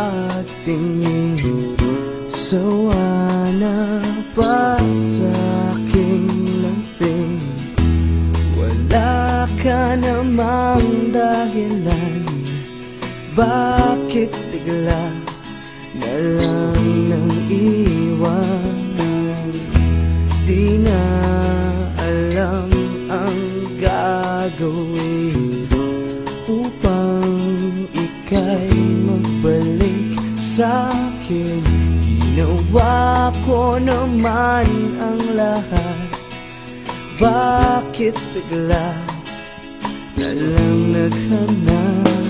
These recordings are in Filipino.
pagtingin Sawa na pa sa aking lamping Wala ka namang dahilan. Bakit bigla na lang nang iwanan? Di na alam ang gagawin. Magbalik sa akin Ginawa ko naman ang lahat. Bakit bigla na lang naghanap?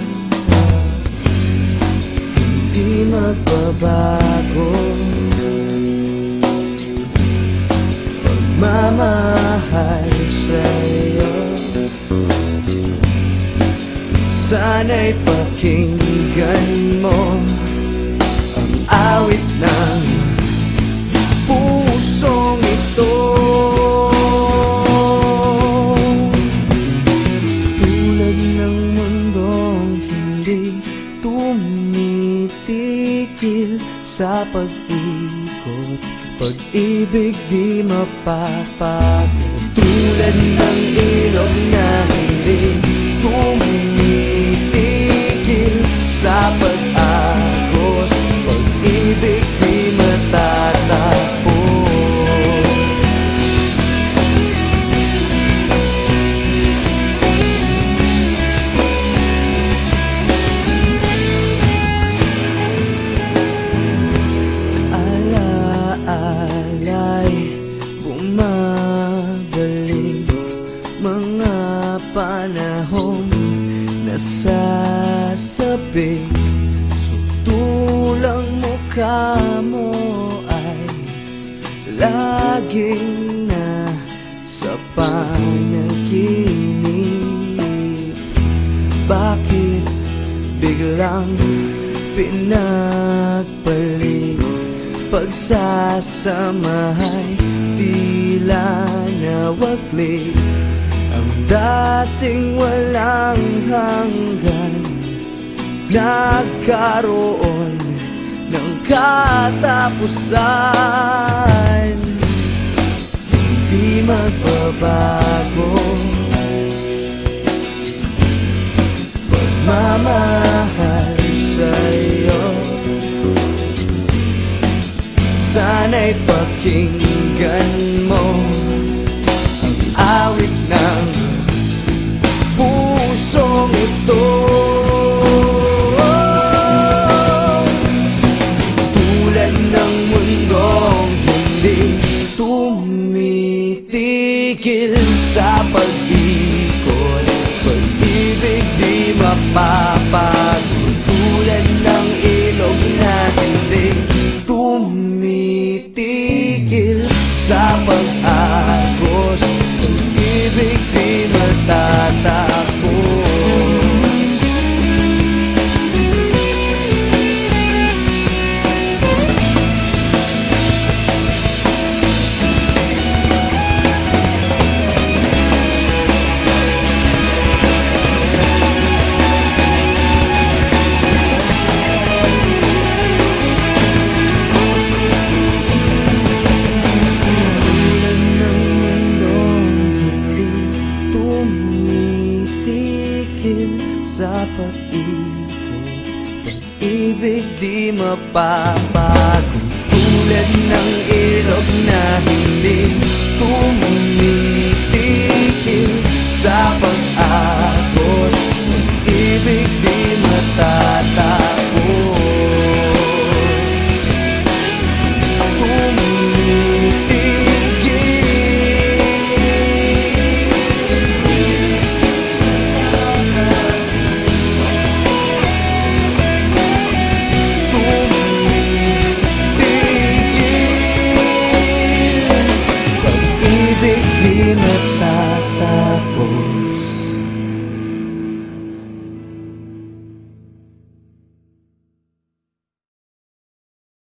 Hindi magbabago. Pagmamahal sa'yo. Sana'y pakinggan mo tumitigil sa pag-ikot. Pag-ibig di mapapagod Tulad ng ilog na panahong Nasasabik Sutulang mukha mo ay Laging na sa panaginip. Bakit biglang pinagpalit Pagsasamahay? Tila nawaglit dating walang hanggan Nagkaroon ng katapusan. Di magbabago. Pagmamahal sa'yo. Sana'y pakinggan mo tumitigil sa pag-ikot. Pag-ibig di mapapagod dahil sa pag-ibig. Ibig di mapapago Tulad ng ilog na hiling in the back.